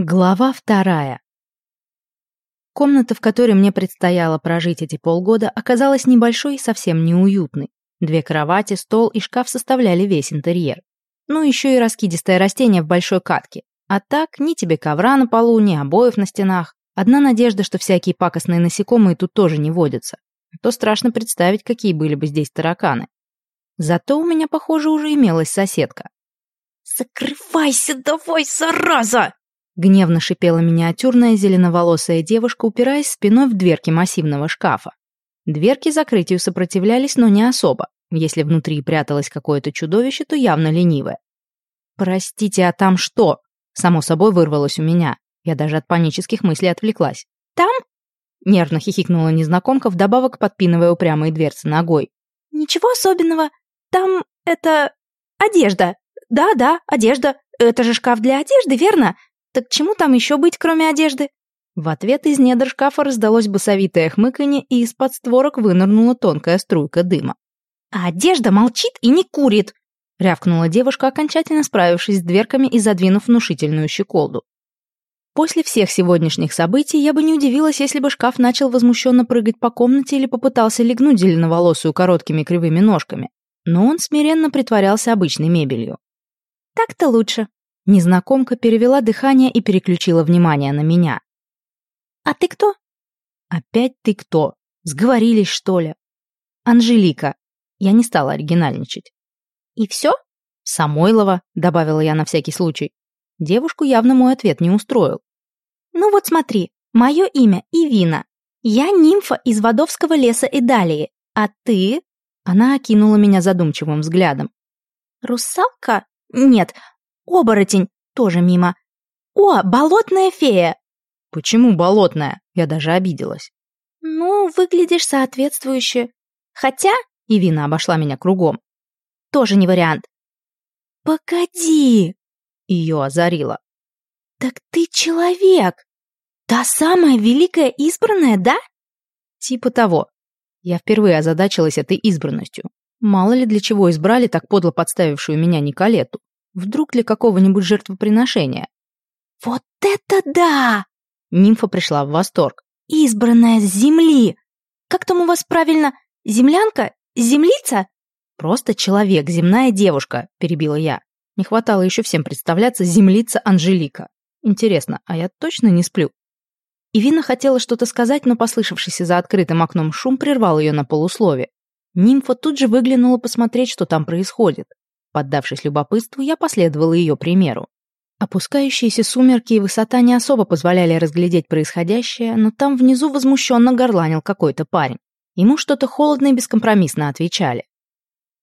Глава вторая. Комната, в которой мне предстояло прожить эти полгода, оказалась небольшой и совсем неуютной. Две кровати, стол и шкаф составляли весь интерьер. Ну, еще и раскидистое растение в большой катке. А так, ни тебе ковра на полу, ни обоев на стенах. Одна надежда, что всякие пакостные насекомые тут тоже не водятся. А то страшно представить, какие были бы здесь тараканы. Зато у меня, похоже, уже имелась соседка. «Закрывайся давай, зараза!» Гневно шипела миниатюрная зеленоволосая девушка, упираясь спиной в дверки массивного шкафа. Дверки закрытию сопротивлялись, но не особо. Если внутри пряталось какое-то чудовище, то явно ленивое. «Простите, а там что?» Само собой вырвалось у меня. Я даже от панических мыслей отвлеклась. «Там?» Нервно хихикнула незнакомка, вдобавок подпинывая упрямые дверцы ногой. «Ничего особенного. Там это... одежда. Да-да, одежда. Это же шкаф для одежды, верно? Так чему там еще быть, кроме одежды? В ответ из недр шкафа раздалось басовитое хмыканье, и из-под створок вынырнула тонкая струйка дыма. «А одежда молчит и не курит!» — рявкнула девушка, окончательно справившись с дверками и задвинув внушительную щеколду. После всех сегодняшних событий я бы не удивилась, если бы шкаф начал возмущенно прыгать по комнате или попытался легнуть зеленоволосую короткими кривыми ножками. Но он смиренно притворялся обычной мебелью. «Так-то лучше», Незнакомка перевела дыхание и переключила внимание на меня. «А ты кто?» «Опять ты кто? Сговорились, что ли?» «Анжелика». Я не стала оригинальничать. «И все?» «Самойлова», — добавила я на всякий случай. Девушку явно мой ответ не устроил. «Ну вот смотри, мое имя Ивина. Я нимфа из Водовского леса Эдалии. А ты?» Она окинула меня задумчивым взглядом. «Русалка? Нет, Оборотень тоже мимо. О, болотная фея. Почему болотная? Я даже обиделась. Ну, выглядишь соответствующе. Хотя, Ивина обошла меня кругом. Тоже не вариант. Погоди. Ее озарило. Так ты человек. Та самая великая избранная, да? Типа того. Я впервые озадачилась этой избранностью. Мало ли для чего избрали так подло подставившую меня Николету. Вдруг для какого-нибудь жертвоприношения? «Вот это да!» Нимфа пришла в восторг. «Избранная с земли! Как там у вас правильно? Землянка? Землица?» «Просто человек, земная девушка», — перебила я. Не хватало еще всем представляться землица Анжелика. Интересно, а я точно не сплю? Ивина хотела что-то сказать, но послышавшийся за открытым окном шум прервал ее на полуслове. Нимфа тут же выглянула посмотреть, что там происходит. Поддавшись любопытству, я последовала ее примеру. Опускающиеся сумерки и высота не особо позволяли разглядеть происходящее, но там внизу возмущенно горланил какой-то парень. Ему что-то холодно и бескомпромиссно отвечали.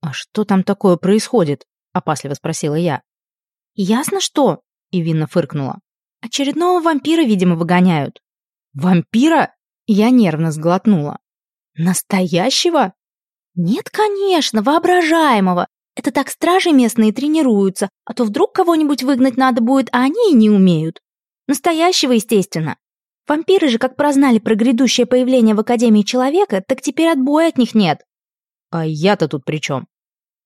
«А что там такое происходит?» — опасливо спросила я. «Ясно что?» — Ивинна фыркнула. «Очередного вампира, видимо, выгоняют». «Вампира?» — я нервно сглотнула. «Настоящего?» «Нет, конечно, воображаемого. Это так стражи местные тренируются, а то вдруг кого-нибудь выгнать надо будет, а они и не умеют. Настоящего, естественно. Вампиры же, как прознали про грядущее появление в Академии Человека, так теперь отбоя от них нет. А я-то тут при чем?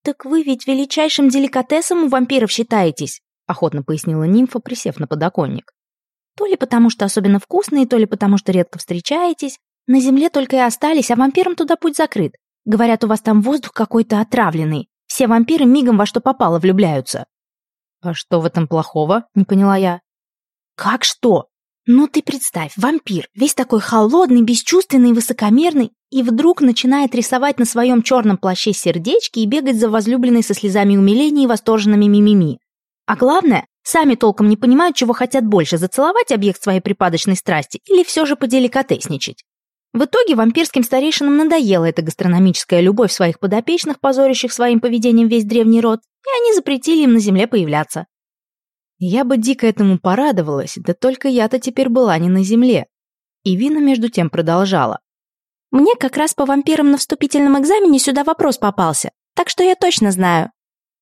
Так вы ведь величайшим деликатесом у вампиров считаетесь, охотно пояснила нимфа, присев на подоконник. То ли потому, что особенно вкусные, то ли потому, что редко встречаетесь. На земле только и остались, а вампирам туда путь закрыт. Говорят, у вас там воздух какой-то отравленный. Все вампиры мигом во что попало влюбляются. А что в этом плохого? Не поняла я. Как что? Ну ты представь, вампир, весь такой холодный, бесчувственный, высокомерный, и вдруг начинает рисовать на своем черном плаще сердечки и бегать за возлюбленной со слезами умиления и восторженными мимими. А главное, сами толком не понимают, чего хотят больше, зацеловать объект своей припадочной страсти или все же поделикатесничать. В итоге вампирским старейшинам надоела эта гастрономическая любовь своих подопечных, позорящих своим поведением весь древний род, и они запретили им на земле появляться. Я бы дико этому порадовалась, да только я-то теперь была не на земле. И Вина между тем продолжала. Мне как раз по вампирам на вступительном экзамене сюда вопрос попался, так что я точно знаю.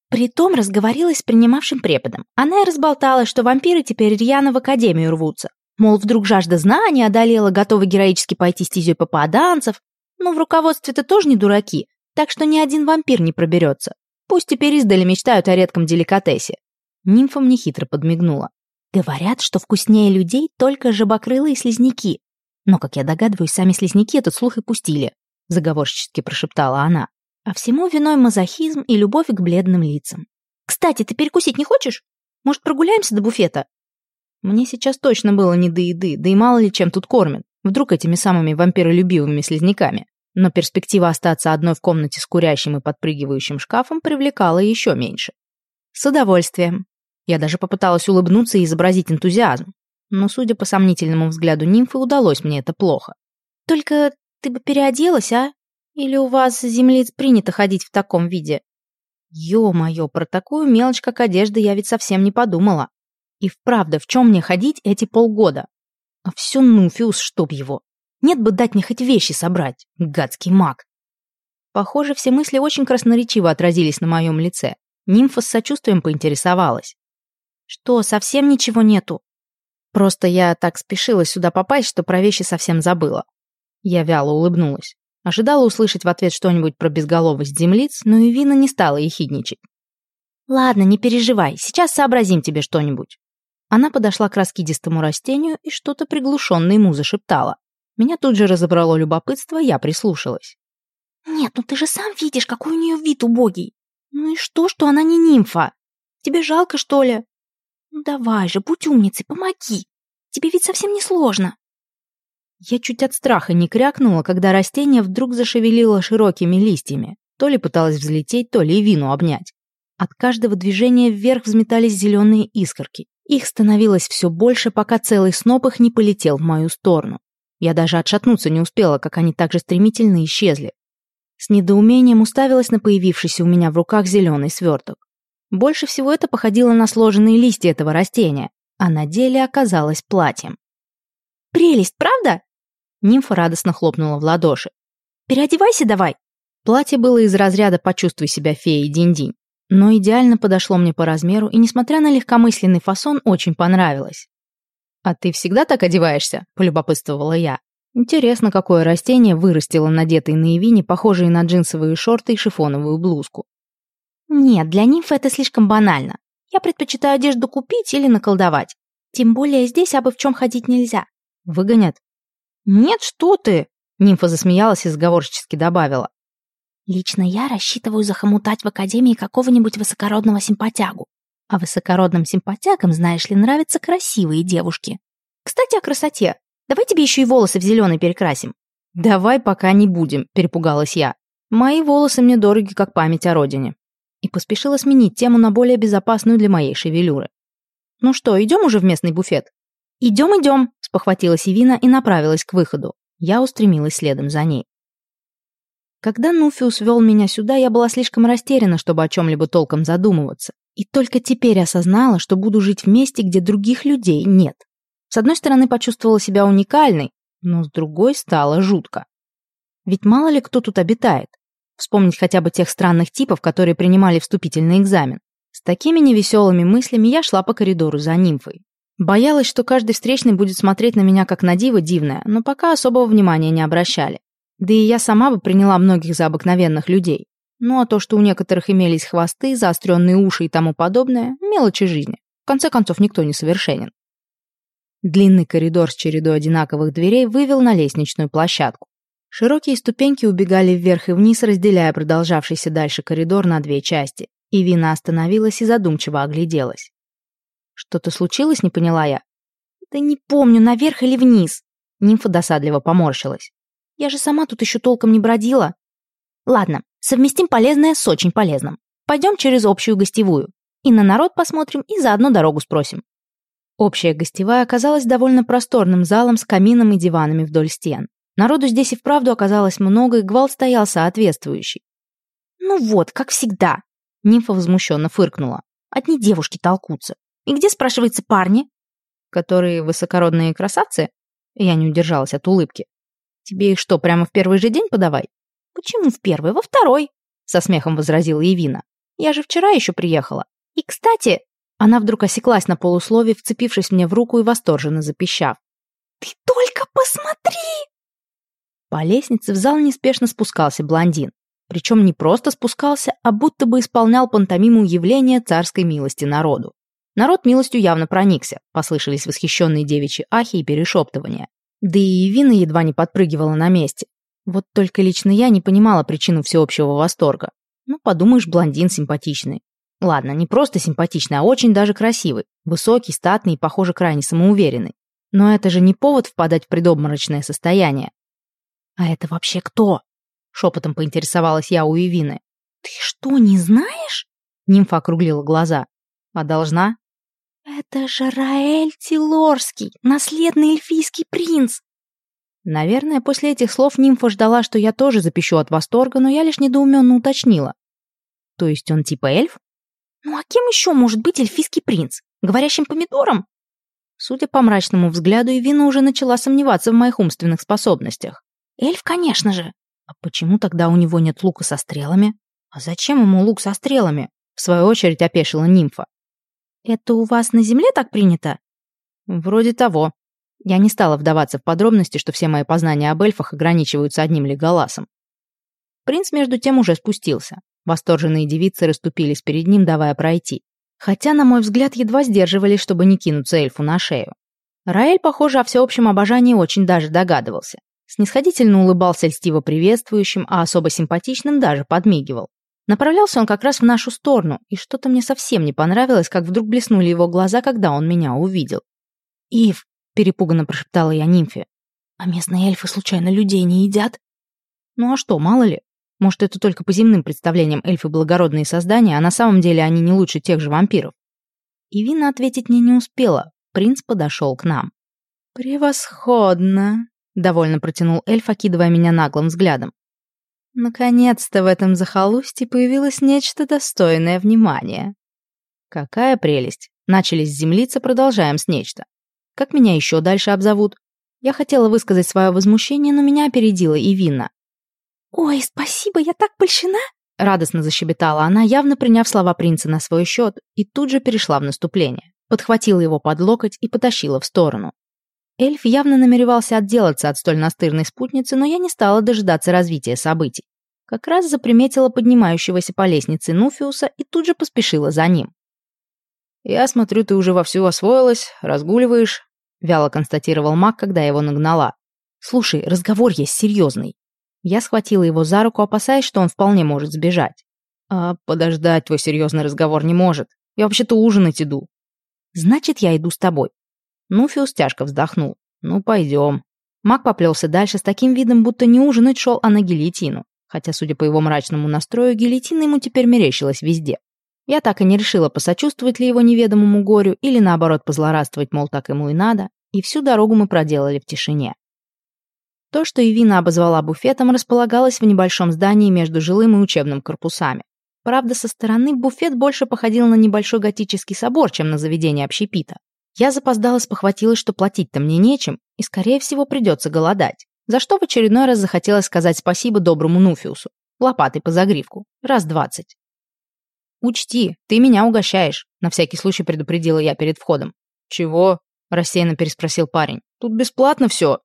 Притом разговорилась с принимавшим преподом. Она и разболтала, что вампиры теперь рьяно в академию рвутся. Мол, вдруг жажда знаний одолела, готовы героически пойти стезей попаданцев. Но в руководстве-то тоже не дураки, так что ни один вампир не проберется. Пусть теперь издали мечтают о редком деликатесе. Нимфа мне хитро подмигнула. Говорят, что вкуснее людей только жабокрылые слизняки. Но, как я догадываюсь, сами слизняки этот слух и пустили, заговорщически прошептала она. А всему виной мазохизм и любовь к бледным лицам. Кстати, ты перекусить не хочешь? Может, прогуляемся до буфета? Мне сейчас точно было не до еды, да и мало ли чем тут кормят. Вдруг этими самыми вампиролюбивыми слизняками. Но перспектива остаться одной в комнате с курящим и подпрыгивающим шкафом привлекала еще меньше. С удовольствием. Я даже попыталась улыбнуться и изобразить энтузиазм. Но, судя по сомнительному взгляду нимфы, удалось мне это плохо. «Только ты бы переоделась, а? Или у вас, землиц, принято ходить в таком виде?» Ё-моё, про такую мелочь, как одежда, я ведь совсем не подумала. И вправду, в чем мне ходить эти полгода? А все Нуфиус, чтоб его. Нет бы дать мне хоть вещи собрать, гадский маг. Похоже, все мысли очень красноречиво отразились на моем лице. Нимфа с сочувствием поинтересовалась. Что, совсем ничего нету? Просто я так спешила сюда попасть, что про вещи совсем забыла. Я вяло улыбнулась. Ожидала услышать в ответ что-нибудь про безголовость землиц, но и Вина не стала ехидничать. «Ладно, не переживай, сейчас сообразим тебе что-нибудь». Она подошла к раскидистому растению и что-то приглушенно ему зашептала. Меня тут же разобрало любопытство, я прислушалась. «Нет, ну ты же сам видишь, какой у нее вид убогий. Ну и что, что она не нимфа? Тебе жалко, что ли? Ну давай же, будь умницей, помоги. Тебе ведь совсем не сложно». Я чуть от страха не крякнула, когда растение вдруг зашевелило широкими листьями. То ли пыталось взлететь, то ли вину обнять. От каждого движения вверх взметались зеленые искорки. Их становилось все больше, пока целый сноп их не полетел в мою сторону. Я даже отшатнуться не успела, как они так же стремительно исчезли. С недоумением уставилась на появившийся у меня в руках зеленый сверток. Больше всего это походило на сложенные листья этого растения, а на деле оказалось платьем. «Прелесть, правда?» Нимфа радостно хлопнула в ладоши. «Переодевайся давай!» Платье было из разряда «почувствуй себя феей динь-динь», но идеально подошло мне по размеру и, несмотря на легкомысленный фасон, очень понравилось. «А ты всегда так одеваешься?» – полюбопытствовала я. Интересно, какое растение вырастило надетые на Эвине похожие на джинсовые шорты и шифоновую блузку. «Нет, для нимфы это слишком банально. Я предпочитаю одежду купить или наколдовать. Тем более здесь абы в чем ходить нельзя». «Выгонят?» «Нет, что ты!» Нимфа засмеялась и сговорчески добавила. «Лично я рассчитываю захомутать в Академии какого-нибудь высокородного симпатягу. А высокородным симпатягам, знаешь ли, нравятся красивые девушки. Кстати, о красоте. Давай тебе еще и волосы в зеленый перекрасим». «Давай пока не будем», — перепугалась я. «Мои волосы мне дороги, как память о родине». И поспешила сменить тему на более безопасную для моей шевелюры. «Ну что, идем уже в местный буфет?» «Идем, идем», — спохватилась Ивина и направилась к выходу. Я устремилась следом за ней. Когда Нуфиус вел меня сюда, я была слишком растеряна, чтобы о чем-либо толком задумываться. И только теперь осознала, что буду жить в месте, где других людей нет. С одной стороны, почувствовала себя уникальной, но с другой стало жутко. Ведь мало ли кто тут обитает. Вспомнить хотя бы тех странных типов, которые принимали вступительный экзамен. С такими невеселыми мыслями я шла по коридору за нимфой. Боялась, что каждый встречный будет смотреть на меня как на диво дивное, но пока особого внимания не обращали. Да и я сама бы приняла многих за обыкновенных людей. Ну а то, что у некоторых имелись хвосты, заостренные уши и тому подобное, мелочи жизни. В конце концов, никто не совершенен. Длинный коридор с чередой одинаковых дверей вывел на лестничную площадку. Широкие ступеньки убегали вверх и вниз, разделяя продолжавшийся дальше коридор на две части. И Вина остановилась и задумчиво огляделась. Что-то случилось, не поняла я. Да не помню, наверх или вниз. Нимфа досадливо поморщилась. Я же сама тут еще толком не бродила. Ладно, совместим полезное с очень полезным. Пойдем через общую гостевую. И на народ посмотрим, и заодно дорогу спросим. Общая гостевая оказалась довольно просторным залом с камином и диванами вдоль стен. Народу здесь и вправду оказалось много, и гвалт стоял соответствующий. «Ну вот, как всегда!» Нимфа возмущенно фыркнула. «Одни девушки толкутся. И где, спрашивается, парни? Которые высокородные красавцы? Я не удержалась от улыбки. Тебе их что, прямо в первый же день подавай? Почему в первый? Во второй? Со смехом возразила Евина. Я же вчера еще приехала. И, кстати, она вдруг осеклась на полуслове, вцепившись мне в руку и восторженно запищав. «Ты только посмотри!» По лестнице в зал неспешно спускался блондин. Причем не просто спускался, а будто бы исполнял пантомиму явления царской милости народу. Народ милостью явно проникся, послышались восхищенные девичьи ахи и перешептывания. Да и Вина едва не подпрыгивала на месте. Вот только лично я не понимала причину всеобщего восторга. Ну, подумаешь, блондин симпатичный. Ладно, не просто симпатичный, а очень даже красивый. Высокий, статный и, похоже, крайне самоуверенный. Но это же не повод впадать в предобморочное состояние. «А это вообще кто?» — шепотом поинтересовалась я у Ивины. «Ты что, не знаешь?» — нимфа округлила глаза. «А должна?» «Это же Раэль Тилорский, наследный эльфийский принц!» Наверное, после этих слов нимфа ждала, что я тоже запищу от восторга, но я лишь недоуменно уточнила. То есть он типа эльф? Ну а кем еще может быть эльфийский принц? Говорящим помидором? Судя по мрачному взгляду, Ивина уже начала сомневаться в моих умственных способностях. Эльф, конечно же. А почему тогда у него нет лука со стрелами? А зачем ему лук со стрелами? В свою очередь опешила нимфа. Это у вас на земле так принято? Вроде того. Я не стала вдаваться в подробности, что все мои познания об эльфах ограничиваются одним леголасом. Принц между тем уже спустился. Восторженные девицы расступились перед ним, давая пройти. Хотя, на мой взгляд, едва сдерживались, чтобы не кинуться эльфу на шею. Раэль, похоже, о всеобщем обожании очень даже догадывался. Снисходительно улыбался льстиво приветствующим, а особо симпатичным даже подмигивал. Направлялся он как раз в нашу сторону, и что-то мне совсем не понравилось, как вдруг блеснули его глаза, когда он меня увидел. «Ив», — перепуганно прошептала я нимфе, — «а местные эльфы случайно людей не едят?» «Ну а что, мало ли? Может, это только по земным представлениям эльфы благородные создания, а на самом деле они не лучше тех же вампиров?» И Вина ответить мне не успела. Принц подошел к нам. «Превосходно!» — довольно протянул эльф, окидывая меня наглым взглядом. Наконец-то в этом захолустье появилось нечто достойное внимания. Какая прелесть. Начались землицы, продолжаем с нечто. Как меня еще дальше обзовут? Я хотела высказать свое возмущение, но меня опередила и Винна. «Ой, спасибо, я так польщена!» Радостно защебетала она, явно приняв слова принца на свой счет, и тут же перешла в наступление. Подхватила его под локоть и потащила в сторону. Эльф явно намеревался отделаться от столь настырной спутницы, но я не стала дожидаться развития событий. Как раз заприметила поднимающегося по лестнице Нуфиуса и тут же поспешила за ним. «Я смотрю, ты уже вовсю освоилась, разгуливаешь», — вяло констатировал маг, когда его нагнала. «Слушай, разговор есть серьезный». Я схватила его за руку, опасаясь, что он вполне может сбежать. «А подождать твой серьезный разговор не может. Я вообще-то ужинать иду». «Значит, я иду с тобой. Нуфиус тяжко вздохнул. «Ну, пойдем». Маг поплелся дальше с таким видом, будто не ужинать шел, а на гильотину. Хотя, судя по его мрачному настрою, гильотина ему теперь мерещилась везде. Я так и не решила, посочувствовать ли его неведомому горю или, наоборот, позлорадствовать, мол, так ему и надо, и всю дорогу мы проделали в тишине. То, что Ивина обозвала буфетом, располагалось в небольшом здании между жилым и учебным корпусами. Правда, со стороны буфет больше походил на небольшой готический собор, чем на заведение общепита. Я запоздала спохватилась, что платить-то мне нечем, и, скорее всего, придется голодать. За что в очередной раз захотелось сказать спасибо доброму Нуфиусу. Лопатой по загривку. Раз двадцать. «Учти, ты меня угощаешь», — на всякий случай предупредила я перед входом. «Чего?» — рассеянно переспросил парень. «Тут бесплатно все».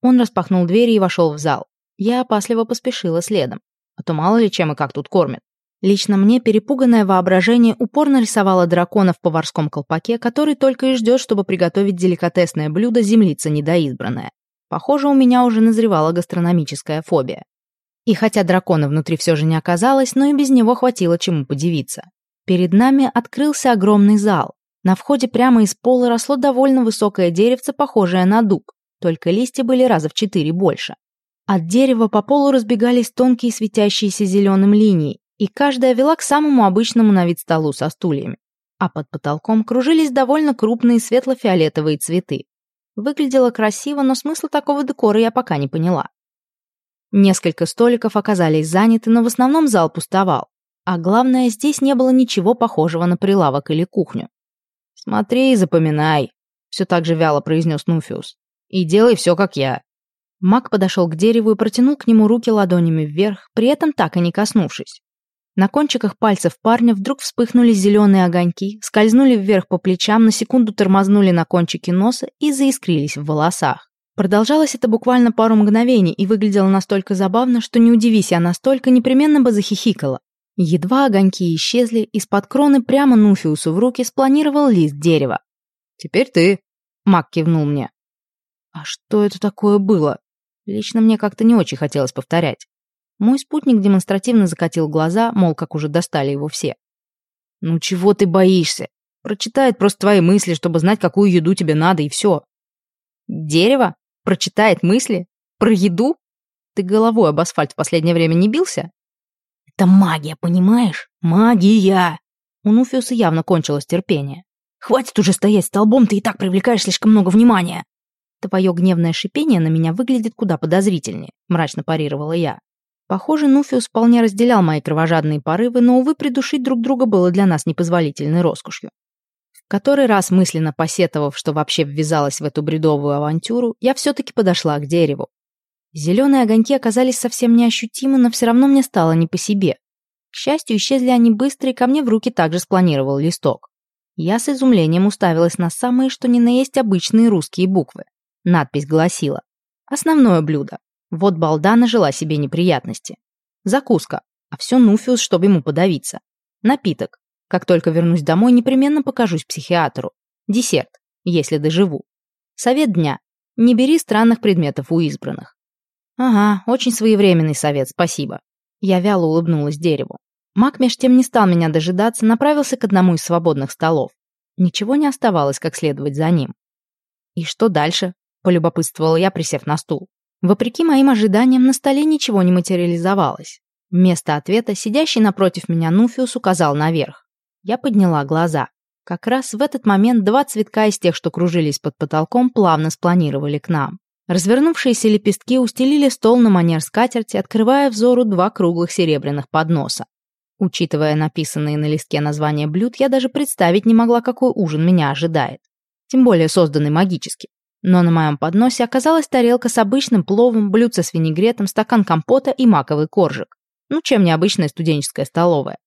Он распахнул двери и вошел в зал. Я опасливо поспешила следом. А то мало ли чем и как тут кормят. Лично мне перепуганное воображение упорно рисовало дракона в поварском колпаке, который только и ждет, чтобы приготовить деликатесное блюдо землица недоизбранная. Похоже, у меня уже назревала гастрономическая фобия. И хотя дракона внутри все же не оказалось, но и без него хватило чему подивиться. Перед нами открылся огромный зал. На входе прямо из пола росло довольно высокое деревце, похожее на дуб, только листья были раза в четыре больше. От дерева по полу разбегались тонкие светящиеся зеленым линии, и каждая вела к самому обычному на вид столу со стульями. А под потолком кружились довольно крупные светло-фиолетовые цветы. Выглядело красиво, но смысла такого декора я пока не поняла. Несколько столиков оказались заняты, но в основном зал пустовал. А главное, здесь не было ничего похожего на прилавок или кухню. «Смотри и запоминай», — все так же вяло произнес Нуфиус. «И делай все, как я». Маг подошел к дереву и протянул к нему руки ладонями вверх, при этом так и не коснувшись. На кончиках пальцев парня вдруг вспыхнули зеленые огоньки, скользнули вверх по плечам, на секунду тормознули на кончике носа и заискрились в волосах. Продолжалось это буквально пару мгновений и выглядело настолько забавно, что не удивись я настолько, непременно бы захихикала. Едва огоньки исчезли, из-под кроны прямо Нуфиусу в руки спланировал лист дерева. «Теперь ты», — маг кивнул мне. «А что это такое было?» Лично мне как-то не очень хотелось повторять. Мой спутник демонстративно закатил глаза, мол, как уже достали его все. «Ну чего ты боишься? Прочитает просто твои мысли, чтобы знать, какую еду тебе надо, и все». «Дерево? Прочитает мысли? Про еду? Ты головой об асфальт в последнее время не бился?» «Это магия, понимаешь? Магия!» У Нуфиуса явно кончилось терпение. «Хватит уже стоять столбом, ты и так привлекаешь слишком много внимания!» «Твое гневное шипение на меня выглядит куда подозрительнее», — мрачно парировала я. Похоже, Нуфиус вполне разделял мои кровожадные порывы, но, увы, придушить друг друга было для нас непозволительной роскошью. В который раз мысленно посетовав, что вообще ввязалась в эту бредовую авантюру, я все-таки подошла к дереву. Зеленые огоньки оказались совсем неощутимы, но все равно мне стало не по себе. К счастью, исчезли они быстро, и ко мне в руки также спланировал листок. Я с изумлением уставилась на самые, что ни на есть, обычные русские буквы. Надпись гласила «Основное блюдо. Вот балда нажила себе неприятности. Закуска, а все Нуфиус, чтобы ему подавиться. Напиток. Как только вернусь домой, непременно покажусь психиатру. Десерт, если доживу. Совет дня. Не бери странных предметов у избранных. Ага, очень своевременный совет, спасибо. Я вяло улыбнулась дереву. Маг меж тем не стал меня дожидаться, направился к одному из свободных столов. Ничего не оставалось, как следовать за ним. «И что дальше?» – полюбопытствовала я, присев на стул. Вопреки моим ожиданиям, на столе ничего не материализовалось. Вместо ответа сидящий напротив меня Нуфиус указал наверх. Я подняла глаза. Как раз в этот момент два цветка из тех, что кружились под потолком, плавно спланировали к нам. Развернувшиеся лепестки устелили стол на манер скатерти, открывая взору два круглых серебряных подноса. Учитывая написанные на листке названия блюд, я даже представить не могла, какой ужин меня ожидает. Тем более созданный магически. Но на моем подносе оказалась тарелка с обычным пловом, блюдце с винегретом, стакан компота и маковый коржик. Ну, чем необычная студенческая столовая.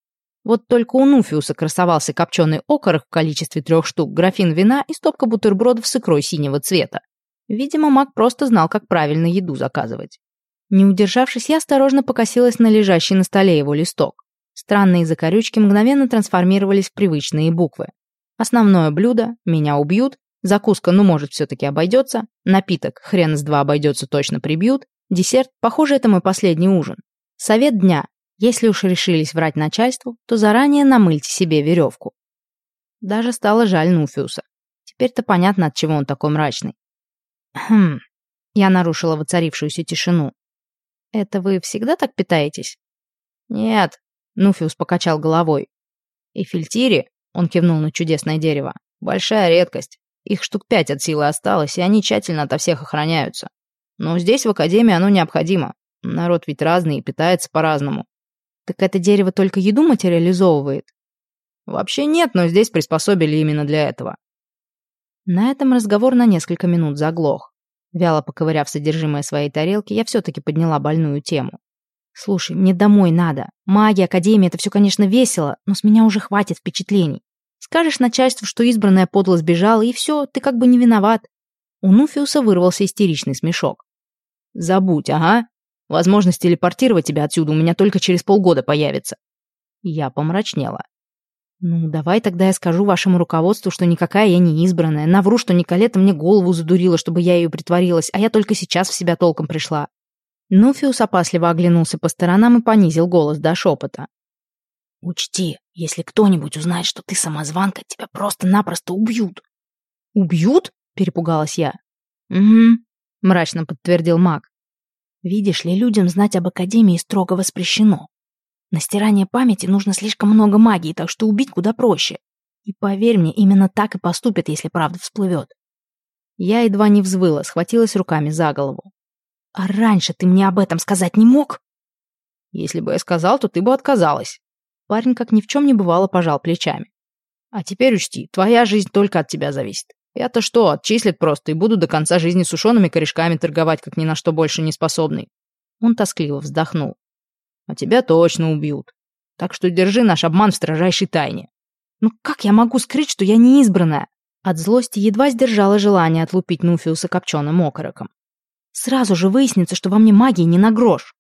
Вот только у Нуфиуса красовался копченый окорок в количестве трех штук, графин вина и стопка бутербродов с икрой синего цвета. Видимо, маг просто знал, как правильно еду заказывать. Не удержавшись, я осторожно покосилась на лежащий на столе его листок. Странные закорючки мгновенно трансформировались в привычные буквы. Основное блюдо «Меня убьют», Закуска, ну, может, все-таки обойдется. Напиток, хрен с два обойдется, точно прибьют. Десерт, похоже, это мой последний ужин. Совет дня. Если уж решились врать начальству, то заранее намыльте себе веревку. Даже стало жаль Нуфиуса. Теперь-то понятно, от чего он такой мрачный. Хм. Я нарушила воцарившуюся тишину. Это вы всегда так питаетесь? Нет. Нуфиус покачал головой. И фильтири, он кивнул на чудесное дерево, большая редкость. Их штук пять от силы осталось, и они тщательно ото всех охраняются. Но здесь, в Академии, оно необходимо. Народ ведь разный и питается по-разному. Так это дерево только еду материализовывает? Вообще нет, но здесь приспособили именно для этого. На этом разговор на несколько минут заглох. Вяло поковыряв содержимое своей тарелки, я все-таки подняла больную тему. «Слушай, мне домой надо. Магия, Академия — это все, конечно, весело, но с меня уже хватит впечатлений. Скажешь начальству, что избранная подло сбежала, и все, ты как бы не виноват. У Нуфиуса вырвался истеричный смешок. Забудь, ага. Возможность телепортировать тебя отсюда у меня только через полгода появится. Я помрачнела. Ну, давай тогда я скажу вашему руководству, что никакая я не избранная. Навру, что Николета мне голову задурила, чтобы я ее притворилась, а я только сейчас в себя толком пришла. Нуфиус опасливо оглянулся по сторонам и понизил голос до шепота. Учти, если кто-нибудь узнает, что ты самозванка, тебя просто-напросто убьют. Убьют? Перепугалась я. Угу, мрачно подтвердил маг. Видишь ли, людям знать об Академии строго воспрещено. На стирание памяти нужно слишком много магии, так что убить куда проще. И поверь мне, именно так и поступят, если правда всплывет. Я едва не взвыла, схватилась руками за голову. А раньше ты мне об этом сказать не мог? Если бы я сказал, то ты бы отказалась. Парень, как ни в чем не бывало, пожал плечами. А теперь учти, твоя жизнь только от тебя зависит. Я-то что, отчислят просто и буду до конца жизни сушеными корешками торговать, как ни на что больше не способный. Он тоскливо вздохнул. А тебя точно убьют. Так что держи наш обман в строжайшей тайне. Ну как я могу скрыть, что я не избранная? От злости едва сдержала желание отлупить Нуфиуса копченым окороком. Сразу же выяснится, что во мне магии не на грош.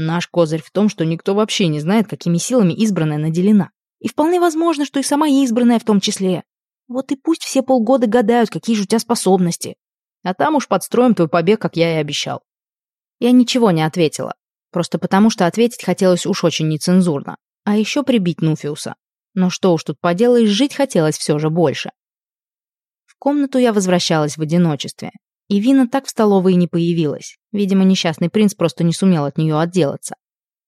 Наш козырь в том, что никто вообще не знает, какими силами избранная наделена. И вполне возможно, что и сама избранная в том числе. Вот и пусть все полгода гадают, какие же у тебя способности. А там уж подстроим твой побег, как я и обещал. Я ничего не ответила. Просто потому, что ответить хотелось уж очень нецензурно. А еще прибить Нуфиуса. Но что уж тут поделаешь, жить хотелось все же больше. В комнату я возвращалась в одиночестве. И Вина так в столовой и не появилась. Видимо, несчастный принц просто не сумел от нее отделаться.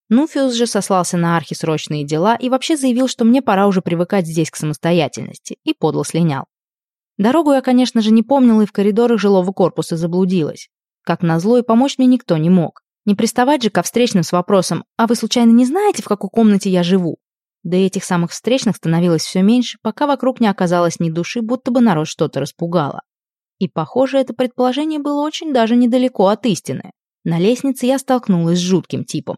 Нуфиус же сослался на архисрочные дела и вообще заявил, что мне пора уже привыкать здесь к самостоятельности, и подло слинял. Дорогу я, конечно же, не помнила и в коридорах жилого корпуса заблудилась. Как назло, и помочь мне никто не мог. Не приставать же ко встречным с вопросом «А вы случайно не знаете, в какой комнате я живу?» Да и этих самых встречных становилось все меньше, пока вокруг не оказалось ни души, будто бы народ что-то распугало. И, похоже, это предположение было очень даже недалеко от истины. На лестнице я столкнулась с жутким типом.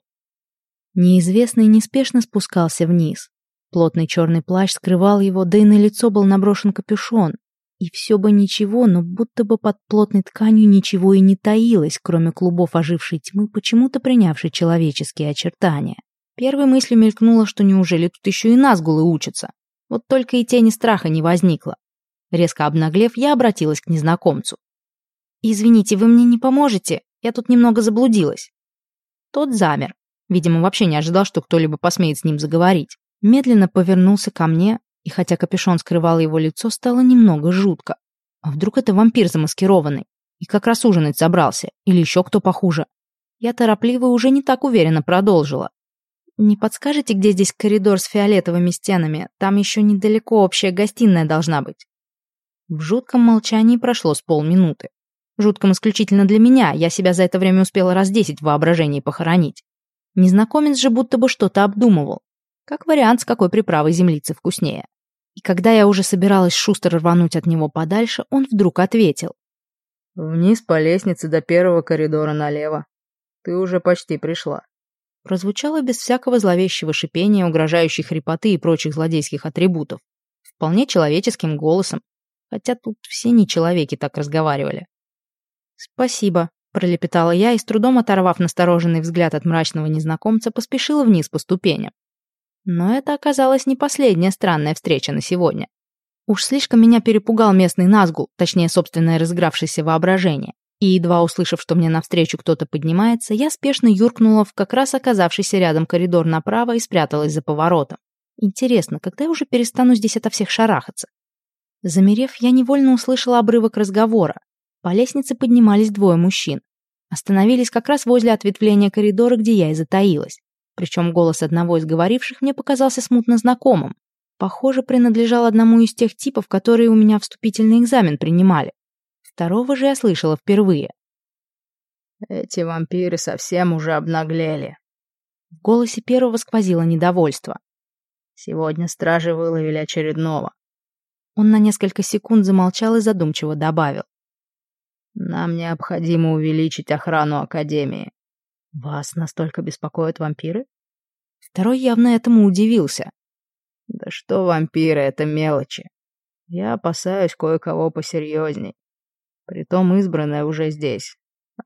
Неизвестный неспешно спускался вниз. Плотный черный плащ скрывал его, да и на лицо был наброшен капюшон. И все бы ничего, но будто бы под плотной тканью ничего и не таилось, кроме клубов ожившей тьмы, почему-то принявшей человеческие очертания. Первой мыслью мелькнуло, что неужели тут еще и назгулы учатся. Вот только и тени страха не возникло. Резко обнаглев, я обратилась к незнакомцу. «Извините, вы мне не поможете? Я тут немного заблудилась». Тот замер, Видимо, вообще не ожидал, что кто-либо посмеет с ним заговорить. Медленно повернулся ко мне, и хотя капюшон скрывал его лицо, стало немного жутко. А вдруг это вампир замаскированный? И как раз ужинать собрался? Или еще кто похуже? Я торопливо уже не так уверенно продолжила. «Не подскажете, где здесь коридор с фиолетовыми стенами? Там еще недалеко общая гостиная должна быть». В жутком молчании прошло с полминуты. Жутком исключительно для меня, я себя за это время успела раз десять в воображении похоронить. Незнакомец же будто бы что-то обдумывал. Как вариант, с какой приправой землицы вкуснее. И когда я уже собиралась шустро рвануть от него подальше, он вдруг ответил. «Вниз по лестнице до первого коридора налево. Ты уже почти пришла». Прозвучало без всякого зловещего шипения, угрожающей хрипоты и прочих злодейских атрибутов. Вполне человеческим голосом. Хотя тут все не человеки так разговаривали. «Спасибо», Пролепетала я и, с трудом оторвав настороженный взгляд от мрачного незнакомца, поспешила вниз по ступеням. Но это оказалась не последняя странная встреча на сегодня. Уж слишком меня перепугал местный назгул, точнее, собственное разыгравшееся воображение. И, едва услышав, что мне навстречу кто-то поднимается, я спешно юркнула в как раз оказавшийся рядом коридор направо и спряталась за поворотом. Интересно, когда я уже перестану здесь ото всех шарахаться? Замерев, я невольно услышала обрывок разговора, по лестнице поднимались двое мужчин. Остановились как раз возле ответвления коридора, где я и затаилась. Причем голос одного из говоривших мне показался смутно знакомым. Похоже, принадлежал одному из тех типов, которые у меня вступительный экзамен принимали. Второго же я слышала впервые. «Эти вампиры совсем уже обнаглели». В голосе первого сквозило недовольство. «Сегодня стражи выловили очередного». Он на несколько секунд замолчал и задумчиво добавил. Нам необходимо увеличить охрану Академии. Вас настолько беспокоят вампиры? Второй явно этому удивился. Да что вампиры, это мелочи. Я опасаюсь кое-кого посерьезней. Притом избранная уже здесь.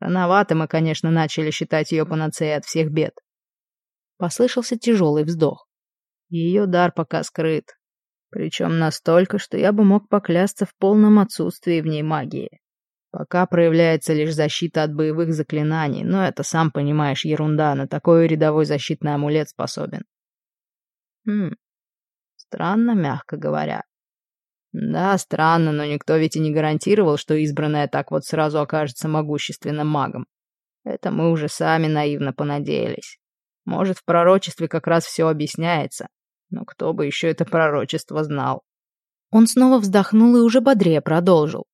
Рановато мы, конечно, начали считать ее панацеей от всех бед. Послышался тяжелый вздох. Ее дар пока скрыт. Причем настолько, что я бы мог поклясться в полном отсутствии в ней магии. Пока проявляется лишь защита от боевых заклинаний, но это, сам понимаешь, ерунда, на такой рядовой защитный амулет способен. Хм, странно, мягко говоря. Да, странно, но никто ведь и не гарантировал, что избранная так вот сразу окажется могущественным магом. Это мы уже сами наивно понадеялись. Может, в пророчестве как раз все объясняется. Но кто бы еще это пророчество знал? Он снова вздохнул и уже бодрее продолжил.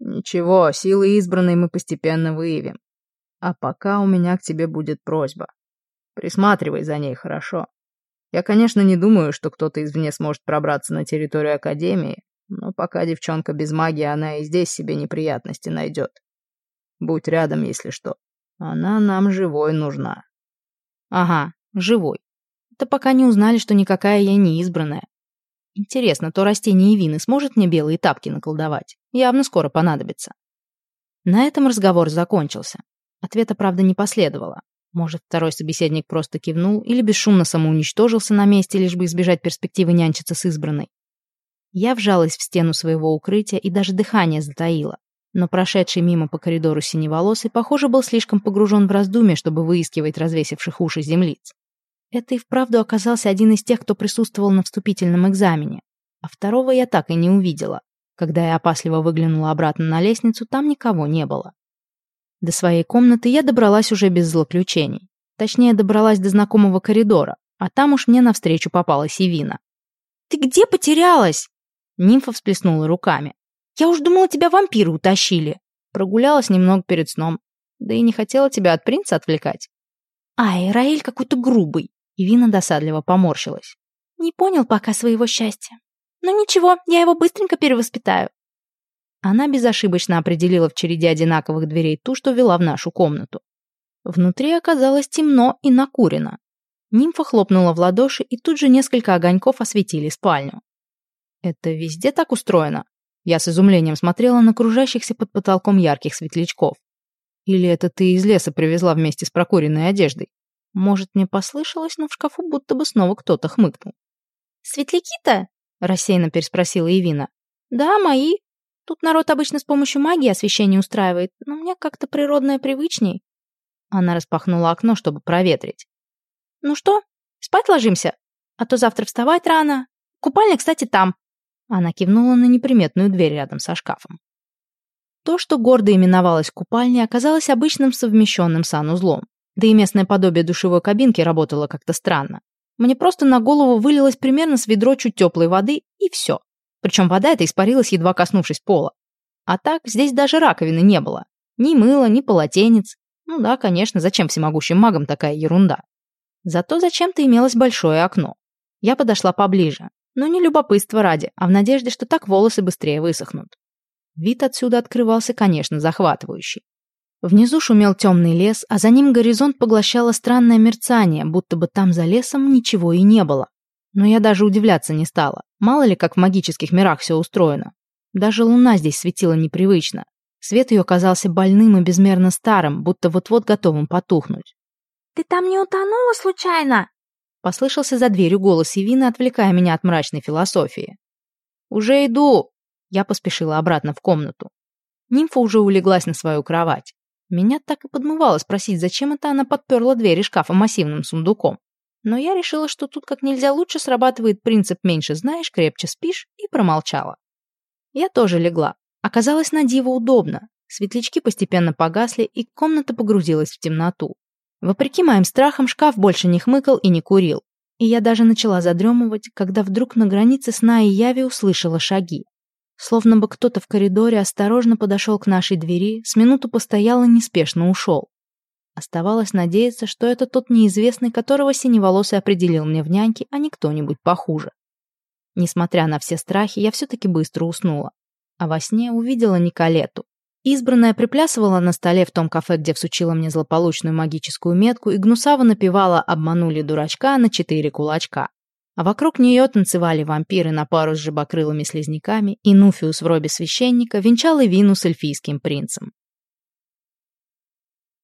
Ничего, силы избранной мы постепенно выявим. А пока у меня к тебе будет просьба. Присматривай за ней хорошо. Я, конечно, не думаю, что кто-то извне сможет пробраться на территорию Академии, но пока девчонка без магии, она и здесь себе неприятности найдет. Будь рядом, если что. Она нам живой нужна. Ага, живой. Это пока не узнали, что никакая я не избранная. Интересно, то растение Ивины сможет мне белые тапки наколдовать? Явно скоро понадобится. На этом разговор закончился. Ответа, правда, не последовало. Может, второй собеседник просто кивнул или бесшумно самоуничтожился на месте, лишь бы избежать перспективы нянчиться с избранной. Я вжалась в стену своего укрытия и даже дыхание затаила. Но прошедший мимо по коридору синеволосый, похоже, был слишком погружен в раздумье, чтобы выискивать развесивших уши землиц. Это и вправду оказался один из тех, кто присутствовал на вступительном экзамене. А второго я так и не увидела. Когда я опасливо выглянула обратно на лестницу, там никого не было. До своей комнаты я добралась уже без злоключений. Точнее, добралась до знакомого коридора, а там уж мне навстречу попалась Ивина. «Ты где потерялась?» Нимфа всплеснула руками. «Я уж думала, тебя вампиры утащили». Прогулялась немного перед сном. Да и не хотела тебя от принца отвлекать. «Ай, Раэль какой-то грубый». Ивина досадливо поморщилась. «Не понял пока своего счастья. Но ничего, я его быстренько перевоспитаю». Она безошибочно определила в череде одинаковых дверей ту, что вела в нашу комнату. Внутри оказалось темно и накурено. Нимфа хлопнула в ладоши, и тут же несколько огоньков осветили спальню. Это везде так устроено? Я с изумлением смотрела на кружащихся под потолком ярких светлячков. Или это ты из леса привезла вместе с прокуренной одеждой? Может, мне послышалось, но в шкафу будто бы снова кто-то хмыкнул. «Светляки-то?» — рассеянно переспросила Ивина. «Да, мои. Тут народ обычно с помощью магии освещение устраивает, но мне как-то природное привычней». Она распахнула окно, чтобы проветрить. «Ну что, спать ложимся? А то завтра вставать рано. Купальня, кстати, там. Она кивнула на неприметную дверь рядом со шкафом. То, что гордо именовалось купальней, оказалось обычным совмещенным санузлом. Да и местное подобие душевой кабинки работало как-то странно. Мне просто на голову вылилось примерно с ведро чуть теплой воды, и все. Причем вода эта испарилась, едва коснувшись пола. А так, здесь даже раковины не было. Ни мыла, ни полотенец. Ну да, конечно, зачем всемогущим магам такая ерунда? Зато зачем-то имелось большое окно. Я подошла поближе. Но не любопытство ради, а в надежде, что так волосы быстрее высохнут. Вид отсюда открывался, конечно, захватывающий. Внизу шумел темный лес, а за ним горизонт поглощало странное мерцание, будто бы там за лесом ничего и не было. Но я даже удивляться не стала. Мало ли, как в магических мирах все устроено. Даже луна здесь светила непривычно. Свет ее казался больным и безмерно старым, будто вот-вот готовым потухнуть. «Ты там не утонула случайно?» Послышался за дверью голос Ивины, отвлекая меня от мрачной философии. «Уже иду!» Я поспешила обратно в комнату. Нимфа уже улеглась на свою кровать. Меня так и подмывало спросить, зачем это она подперла двери шкафа массивным сундуком. Но я решила, что тут как нельзя лучше срабатывает принцип «меньше знаешь, крепче спишь» и промолчала. Я тоже легла. Оказалось на диво удобно. Светлячки постепенно погасли, и комната погрузилась в темноту. Вопреки моим страхам, шкаф больше не хмыкал и не курил. И я даже начала задремывать, когда вдруг на границе сна и яви услышала шаги. Словно бы кто-то в коридоре осторожно подошел к нашей двери, с минуту постоял и неспешно ушел. Оставалось надеяться, что это тот неизвестный, которого синеволосый определил мне в няньке, а не кто-нибудь похуже. Несмотря на все страхи, я все-таки быстро уснула. А во сне увидела Николету. Избранная приплясывала на столе в том кафе, где всучила мне злополучную магическую метку, и гнусаво напевала «Обманули дурачка» на четыре кулачка. А вокруг нее танцевали вампиры на пару с жабокрылыми слизняками, и Нуфиус в робе священника венчал Ивину с эльфийским принцем.